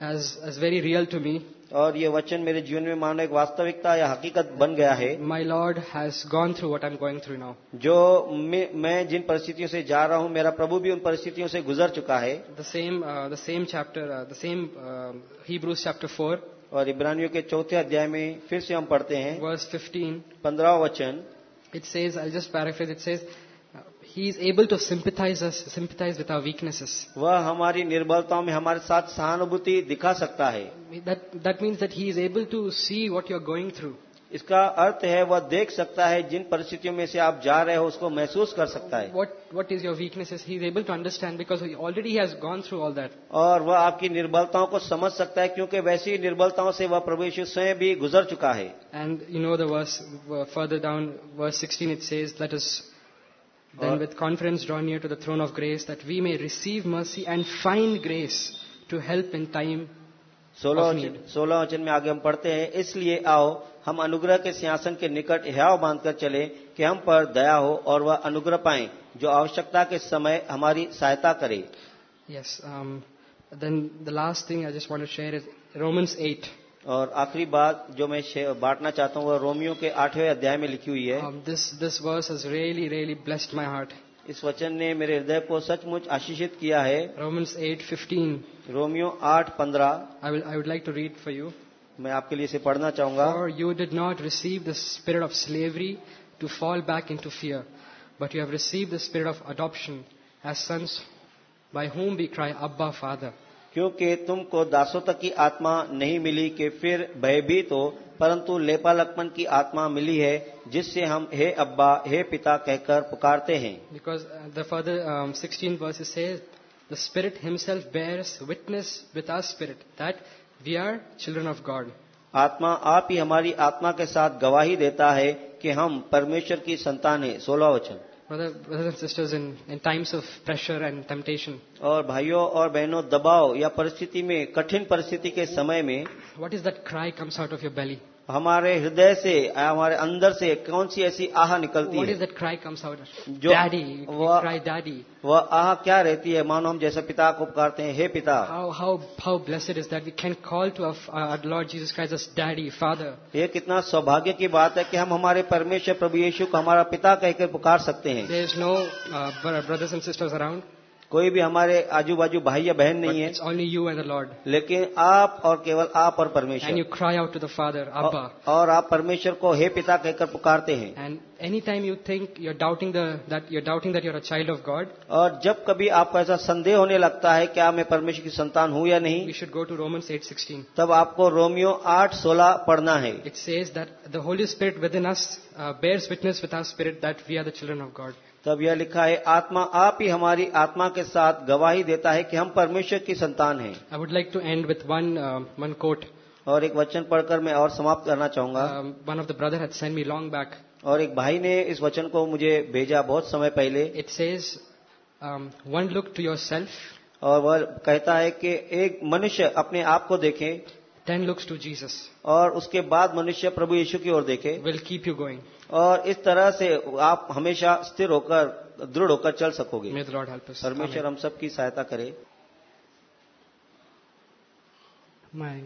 as as very real to me और ये वचन मेरे जीवन में मानो एक वास्तविकता या हकीकत बन गया है। My Lord has gone through what am going through now जो मैं जिन परिस्थितियों से जा रहा हूँ मेरा प्रभु भी उन परिस्थितियों से गुजर चुका है। The same the same chapter the same Hebrews chapter four और इब्रानियों के चौथे अध्याय में फिर से हम पढ़ते हैं। वर्स फिफ्टीन पंद्रह वचन। It says I just paraphrase it says he is able to sympathize sympathize with our weaknesses वह हमारी निर्बलताओं में हमारे साथ सहानुभूति दिखा सकता है। That means that he is able to see what you are going through इसका अर्थ है वह देख सकता है जिन परिस्थितियों में से आप जा रहे हो उसको महसूस कर सकता है। What what is your weaknesses he is able to understand because already has gone through all that और वह आपकी निर्बलताओं को समझ सकता है क्योंकि वैसी निर्बलताओं से वह प्रवेश स्वयं भी गुजर चुका है। And you know there's further down verse 16 it says that is then Or- with confidence draw near to the throne of grace, that we may receive mercy and find grace to help in time." सोलह Of वचन need. सोलह वचन में आगे हम पढ़ते हैं इसलिए आओ हम अनुग्रह के सिंहासन के निकट ह्याव बांधकर चले कि हम पर दया हो और वह अनुग्रह पाए जो आवश्यकता के समय हमारी सहायता करे Yes. Um, then the last thing I just want to share is Romans 8. और आखिरी बात जो मैं बांटना चाहता हूँ वो रोमियो के आठवें अध्याय में लिखी हुई है। Really, really इस वचन ने मेरे हृदय को सचमुच आशीषित किया है। रोमन्स एट फिफ्टीन रोमियो आठ पंद्रह। I would like to read for you मैं आपके लिए इसे पढ़ना चाहूँगा। और you did not receive the spirit of slavery to fall back into fear but you have receive the spirit of adoption as sons by whom we cry Abba father क्योंकि तुमको दासों तक की आत्मा नहीं मिली कि फिर भयभीत हो परंतु लेपालकपन की आत्मा मिली है जिससे हम हे अब्बा हे पिता कहकर पुकारते हैं। The further um, 16 verses says, the Spirit Himself bears witness with our spirit that we are children of God. आत्मा आप ही हमारी आत्मा के साथ गवाही देता है कि हम परमेश्वर की संतान है। सोलह वचन। brothers and sisters, in, in times of pressure and temptation, और भाइयों और बहनों दबाव या परिस्थिति में कठिन परिस्थिति के समय में what is that cry comes out of your belly? हमारे हृदय से हमारे अंदर से कौन सी ऐसी आह निकलती What है is that cry comes out? जो- Daddy, वह- cry Daddy. वह आह क्या रहती है मानो हम जैसे पिता को पुकारते हैं हे पिता How, how, how blessed is that we can call to our, our Lord Jesus Christ as Daddy, Father. ये कितना सौभाग्य की बात है कि हम हमारे परमेश्वर प्रभु यीशु को हमारा पिता कहकर पुकार सकते हैं There is no uh, brothers and sisters around, कोई भी हमारे आजू बाजू भाई या बहन नहीं है। Only you and the Lord लेकिन आप और केवल आप और परमेश्वर। You cry out to the father और आप परमेश्वर को हे पिता कहकर पुकारते हैं। And any time you think you're doubting that you doubting that you're a child of God और जब कभी आपको ऐसा संदेह होने लगता है क्या मैं परमेश्वर की संतान हूँ या नहीं? You should go to Roman eight sixteen तब आपको रोमियो आठ सोलह पढ़ना है। It says that the holy spirit within us bears witness with spirit that we are the children of God तब यह लिखा है आत्मा आप ही हमारी आत्मा के साथ गवाही देता है कि हम परमेश्वर की संतान हैं। I would like to end one uh, one quote. और एक वचन पढ़कर मैं और समाप्त करना चाहूँगा। One of the brother had sent me long back. और एक भाई ने इस वचन को मुझे भेजा बहुत समय पहले। It says, one look to your yourself, और वह कहता है कि एक मनुष्य अपने आप को देखे। Ten looks to Jesus. और उसके बाद मनुष्य प्रभु यीशु की ओर देखे Will keep you going. और इस तरह से आप हमेशा स्थिर होकर दृढ़ होकर चल सकोगे May the Lord help us. परमेश्वर. हम सबकी सहायता करे My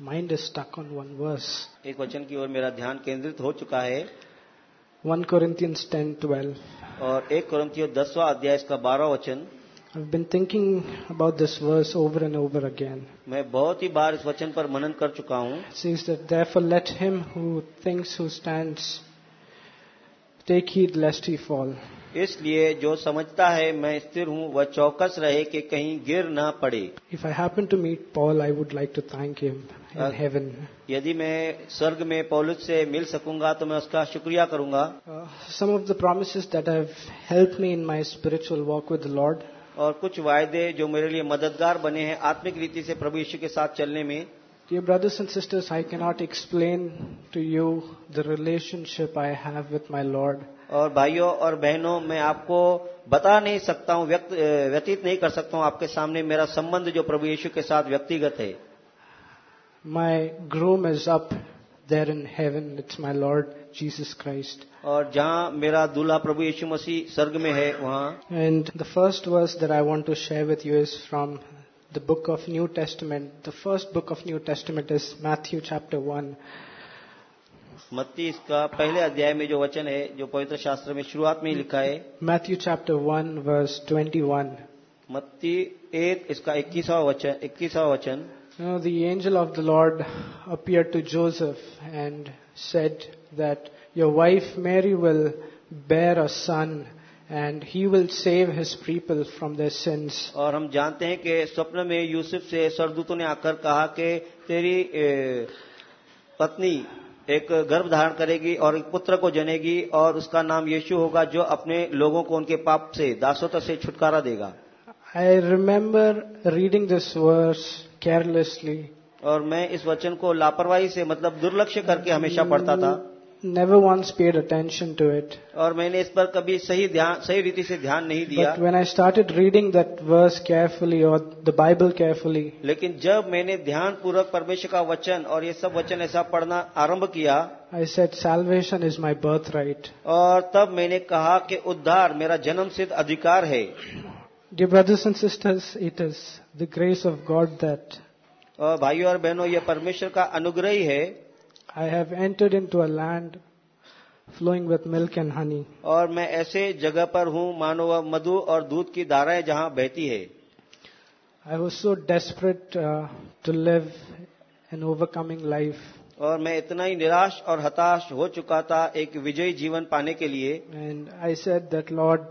mind is stuck on one verse. एक वचन की ओर मेरा ध्यान केंद्रित हो चुका है 1 Corinthians 10:12. और एक कुरंथियो दसवां अध्याय इसका बारह वचन I've been thinking about this verse over and over again. मैं बहुत ही बार इस वचन पर मनन कर चुका हूँ It says that therefore let him who thinks who stands take heed lest he fall. इसलिए जो समझता है मैं स्थिर हूँ वह चौकस रहे कि कहीं गिर न पड़े If I happen to meet Paul, I would like to thank him in Uh, heaven. यदि मैं स्वर्ग में पौलुस से मिल सकूंगा तो मैं उसका शुक्रिया करूंगा Uh, some of the promises that have helped me in my spiritual walk with the Lord. और कुछ वायदे जो मेरे लिए मददगार बने हैं आत्मिक रीति से प्रभु यीशु के साथ चलने में Dear brothers and sisters, I cannot explain to you the relationship I have with my Lord. और भाइयों और बहनों मैं आपको बता नहीं सकता हूँ व्यतीत नहीं कर सकता हूँ आपके सामने मेरा संबंध जो प्रभु यीशु के साथ व्यक्तिगत है My groom is up there in heaven. It's my Lord Jesus Christ. और जहाँ मेरा दूल्हा प्रभु यीशु मसीह स्वर्ग में है वहाँ And the first verse that I want to share with you is from the book of New Testament. The first book of New Testament is Matthew chapter 1. मत्ती इसका पहले अध्याय में जो वचन है जो पवित्र शास्त्र में शुरुआत में ही लिखा है Matthew chapter 1 verse 21. मत्ती एक इसका इक्कीसवा वचन इक्कीसवा वचन You know, the angel of the Lord appeared to Joseph and said that your wife Mary will bear a son and he will save his people from their sins. और हम जानते हैं कि स्वप्न में यूसुफ से सरदूतों ने आकर कहा कि तेरी पत्नी एक गर्भ धारण करेगी और एक पुत्र को जनेगी और उसका नाम यीशु होगा जो अपने लोगों को उनके पाप से दासों से छुटकारा देगा I remember reading this verse carelessly, और मैं इस वचन को लापरवाही से मतलब दुर्लक्ष्य करके हमेशा पढ़ता था never once paid attention to it. और मैंने इस पर कभी सही ध्यान सही रीति से ध्यान नहीं दिया But when I started reading that verse carefully or the Bible carefully, लेकिन जब मैंने ध्यान पूर्वक परमेश्वर का वचन और ये सब वचन ऐसा पढ़ना आरंभ किया I said, Salvation is my birthright. और तब मैंने कहा कि उद्धार मेरा जन्म सिद्ध अधिकार है Dear brothers and sisters, it is the grace of God that और भाइयों और बहनों ये परमेश्वर का अनुग्रह ही है I have entered into a land flowing with milk and honey. और मैं ऐसे जगह पर हूँ मानो वह मधु और दूध की धाराएँ जहाँ बहती है I was so desperate uh, to live an overcoming life. और मैं इतना ही निराश और हताश हो चुका था एक विजयी जीवन पाने के लिए And I said that, Lord,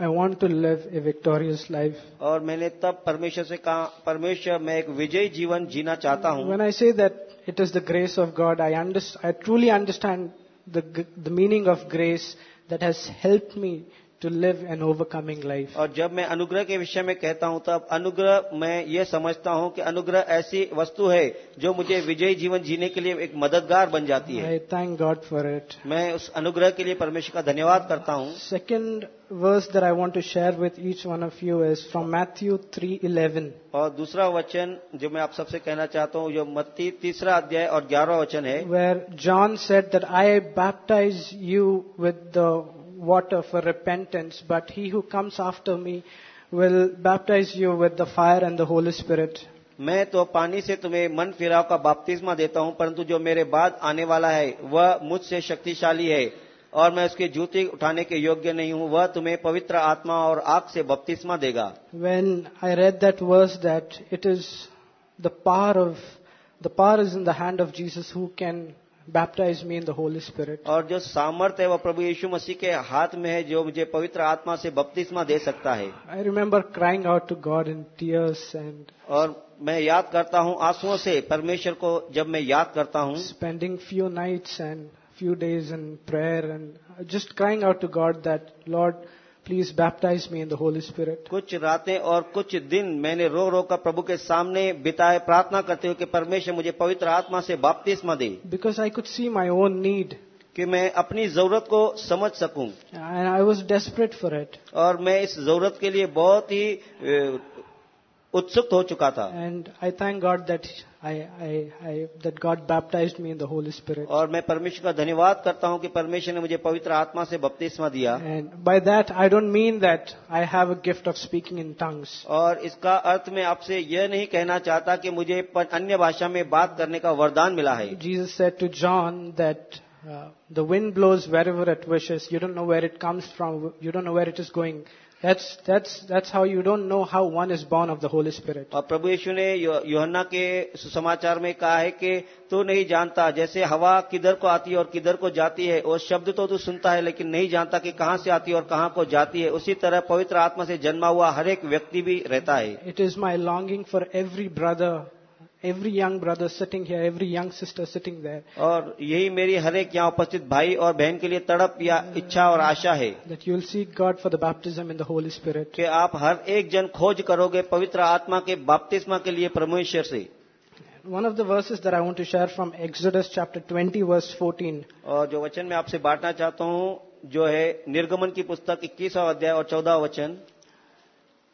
I want to live a victorious life. और मैंने तब परमेश्वर से कहा परमेश्वर मैं एक विजयी जीवन जीना चाहता हूँ When I say that it is the grace of God, I, underst- I truly understand the, g- the meaning of grace that has helped me to live an overcoming life. और जब मैं अनुग्रह के विषय में कहता हूँ तब अनुग्रह मैं ये समझता हूँ कि अनुग्रह ऐसी वस्तु है जो मुझे विजयी जीवन जीने के लिए एक मददगार बन जाती है I thank God for it. मैं उस अनुग्रह के लिए परमेश्वर का धन्यवाद करता हूँ Second verse that I want to share with each one of you is from Matthew 3:11. और दूसरा वचन जो मैं आप सबसे कहना चाहता हूँ जो मत्ती तीसरा अध्याय और ग्यारहवा वचन है where John said that I baptize you with the water for repentance, but he who comes after me will baptize you with the fire and the Holy Spirit. मैं तो पानी से तुम्हें मन फिराव का बाप्तिस्मा देता हूँ परंतु जो मेरे बाद आने वाला है वह मुझसे शक्तिशाली है और मैं उसके जूते उठाने के योग्य नहीं हूँ वह तुम्हें पवित्र आत्मा और आग से बपतिस्मा देगा when I read that verse that it is the power of the power is in the of Jesus who can baptize me in the Holy Spirit. और जो सामर्थ्य है वह प्रभु यीशु मसीह के हाथ में है जो मुझे पवित्र आत्मा से बपतिस्मा दे सकता है I remember crying out to God in tears and और मैं याद करता हूँ आंसुओं से परमेश्वर को जब मैं याद करता हूँ spending few nights and few days in prayer and just crying out to God that, Lord, please baptize me in the Holy Spirit. कुछ रातें और कुछ दिन मैंने रो रो कर प्रभु के सामने बिताए प्रार्थना करते हुए कि परमेश्वर मुझे पवित्र आत्मा से बपतिस्मा दे because I could see my own need कि मैं अपनी ज़रूरत को समझ सकूँ and I was desperate for it. और मैं इस ज़रूरत के लिए बहुत ही उत्सुक हो चुका था and I thank God that I, I, I, that God baptized me in the Holy Spirit. और मैं परमेश्वर का धन्यवाद करता हूँ कि परमेश्वर ने मुझे पवित्र आत्मा से बपतिस्मा दिया And by that, I don't mean that I have a gift of speaking in tongues. और इसका अर्थ मैं आपसे यह नहीं कहना चाहता कि मुझे अन्य भाषा में बात करने का वरदान मिला है Jesus said to John that uh, the wind blows wherever it wishes. You don't know where it comes from. You don't know where it is going. That's, that's, that's how you don't know how one is born of the Holy Spirit. और प्रभु यीशु ने यूहन्ना के सुसमाचार में कहा है कि तू नहीं जानता जैसे हवा किधर को आती है और किधर को जाती है और शब्द तो तू सुनता है लेकिन नहीं जानता कि कहाँ से आती है और कहाँ को जाती है उसी तरह पवित्र आत्मा से जन्मा हुआ हर एक व्यक्ति भी रहता है It is my longing for every brother, every young brother sitting here, every young sister sitting there, और यही मेरी हर एक यहाँ उपस्थित भाई और बहन के लिए तड़प या इच्छा और आशा है that you will seek God for the baptism in the Holy Spirit. कि आप हर एक जन खोज करोगे पवित्र आत्मा के बपतिस्मा के लिए परमेश्वर से One of the verses that I want to share from Exodus chapter 20 verse 14. और जो वचन मैं आपसे बांटना चाहता हूँ जो है निर्गमन की पुस्तक 21 अध्याय और 14 वचन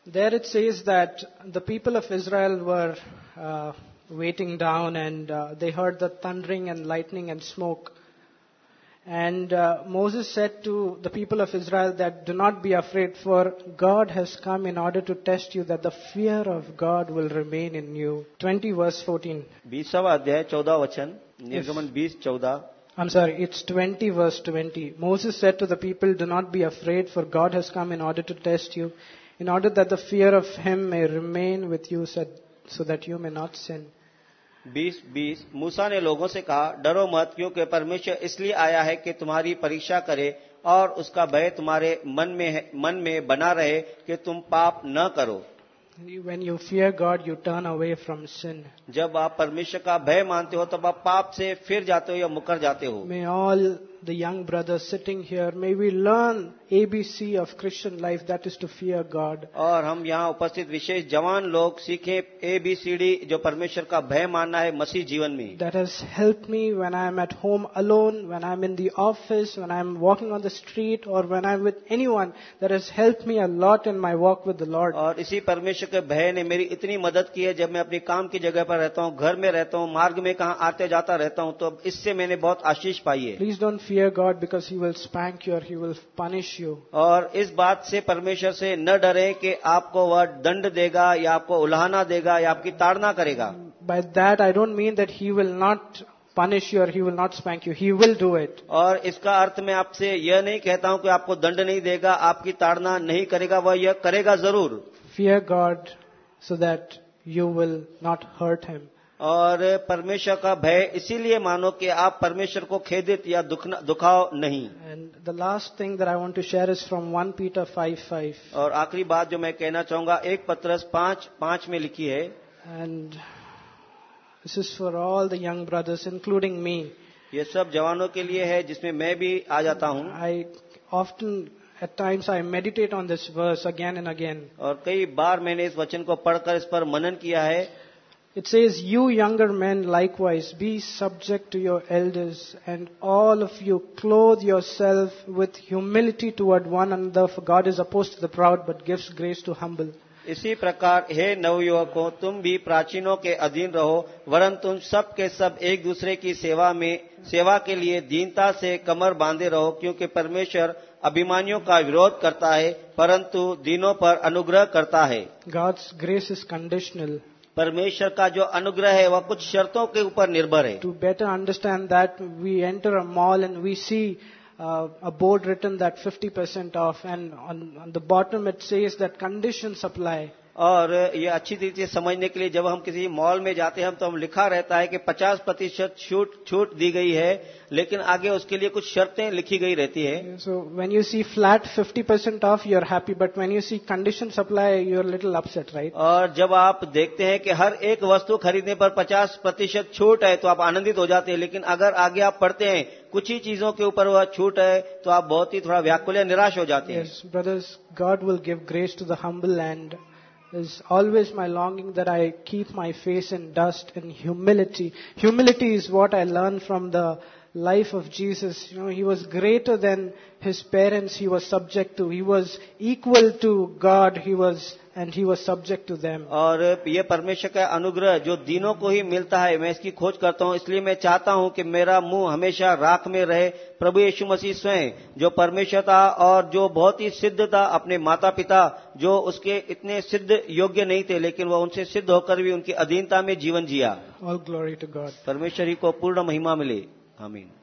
There it says that the people of Israel were uh, waiting down and uh, they heard the thundering and lightning and smoke. And uh, Moses said to the people of Israel that do not be afraid for God has come in order to test you that the fear of God will remain in you. 20 verse 14. बीसवा अध्याय 14 वचन निर्गमन 20 14 I'm sorry, it's 20 verse 20. Moses said to the people, Do not be afraid, for God has come in order to test you, in order that the fear of Him may remain with you, so so that you may not sin. बीस बीस। मूसा ने लोगों से कहा डरो मत क्योंकि परमेश्वर इसलिए आया है कि तुम्हारी परीक्षा करे और उसका भय तुम्हारे मन में है, मन में बना रहे कि तुम पाप न करो। When you fear God, you turn away from sin. जब आप परमेश्वर का भय मानते हो तब आप पाप से फिर जाते हो या मुकर जाते हो। May all the young brothers sitting here, may we learn ABC of Christian life, that is to fear God. और हम यहाँ उपस्थित विशेष जवान लोग सीखें डी जो परमेश्वर का भय मानना है मसीह जीवन में That has helped me when I am at home alone, when I am in the office, when I am walking on the street, or when I am with anyone. That has helped me a lot in my walk with the Lord. और इसी परमेश्वर के भय ने मेरी इतनी मदद की है जब मैं अपनी काम की जगह पर रहता हूँ घर में रहता हूँ मार्ग में कहाँ आते जाता रहता हूँ तो इससे मैंने बहुत आशीष पाई है Please don't fear God because He will spank you or He will punish you. और इस बात से परमेश्वर से न डरे कि आपको वह दंड देगा या आपको उल्हाना देगा या आपकी ताड़ना करेगा By that, I don't mean that He will not punish you or He will not spank you. He will do it. और इसका अर्थ मैं आपसे यह नहीं कहता हूँ कि आपको दंड नहीं देगा आपकी ताड़ना नहीं करेगा वह यह करेगा ज़रूर Fear God so that you will not hurt Him. और परमेश्वर का भय इसीलिए मानो कि आप परमेश्वर को खेदित या दुखाओ नहीं। The last thing that I want to share is from one Peter five five और आखिरी बात जो मैं कहना चाहूँगा एक पत्रस पाँच पाँच में लिखी है। And this is for all the young brothers including me ये सब जवानों के लिए है जिसमें मैं भी आ जाता हूँ। I often At times I meditate on this verse again and again. और कई बार मैंने इस वचन को पढ़कर इस पर मनन किया है। It says, You younger men likewise be subject to your elders, and all of you clothe yourself with humility toward one another, for God is opposed to the proud but gives grace to humble. इसी प्रकार हे नवयुवकों तुम भी प्राचीनों के अधीन रहो वरन तुम सब के सब एक दूसरे की सेवा में सेवा के लिए दीनता से कमर बांधे रहो क्योंकि परमेश्वर अभिमानियों का विरोध करता है परंतु दीनों पर अनुग्रह करता है God's grace is conditional. परमेश्वर का जो अनुग्रह है वह कुछ शर्तों के ऊपर निर्भर है To better understand that, we enter a mall and we see uh, a board written that 50% off, and on, on the bottom it says that conditions apply. और ये अच्छी तरीके से समझने के लिए जब हम किसी मॉल में जाते हैं तो हम लिखा रहता है कि 50 प्रतिशत छूट छूट दी गई है लेकिन आगे उसके लिए कुछ शर्तें लिखी गई रहती है so when you see flat 50% off, you're happy but when you see conditions apply a little upset, right? और जब आप देखते हैं कि हर एक वस्तु खरीदने पर 50 प्रतिशत छूट है तो आप आनंदित हो जाते हैं लेकिन अगर आगे आप पढ़ते हैं कुछ ही चीज़ों के ऊपर वह छूट है तो आप बहुत ही थोड़ा व्याकुल या निराश हो जाते हैं brothers, God will give grace to the humble and is always my longing that I keep my face in dust in humility. Humility is what I learned from the life of Jesus. You know, he was greater than his parents he was subject to. He was equal to God. He was, and he was subject to them. और ये परमेश्वर का अनुग्रह जो दिनों को ही मिलता है मैं इसकी खोज करता हूँ इसलिए मैं चाहता हूँ कि मेरा मुँह हमेशा राख में रहे प्रभु यीशु मसीह स्वयं जो परमेश्वर था और जो बहुत ही सिद्ध था अपने माता पिता जो उसके इतने सिद्ध योग्य नहीं थे लेकिन वह उनसे सिद्ध होकर भी उनकी अधीनता में जीवन जिया. परमेश्वर ही को पूर्ण महिमा मिले Amén.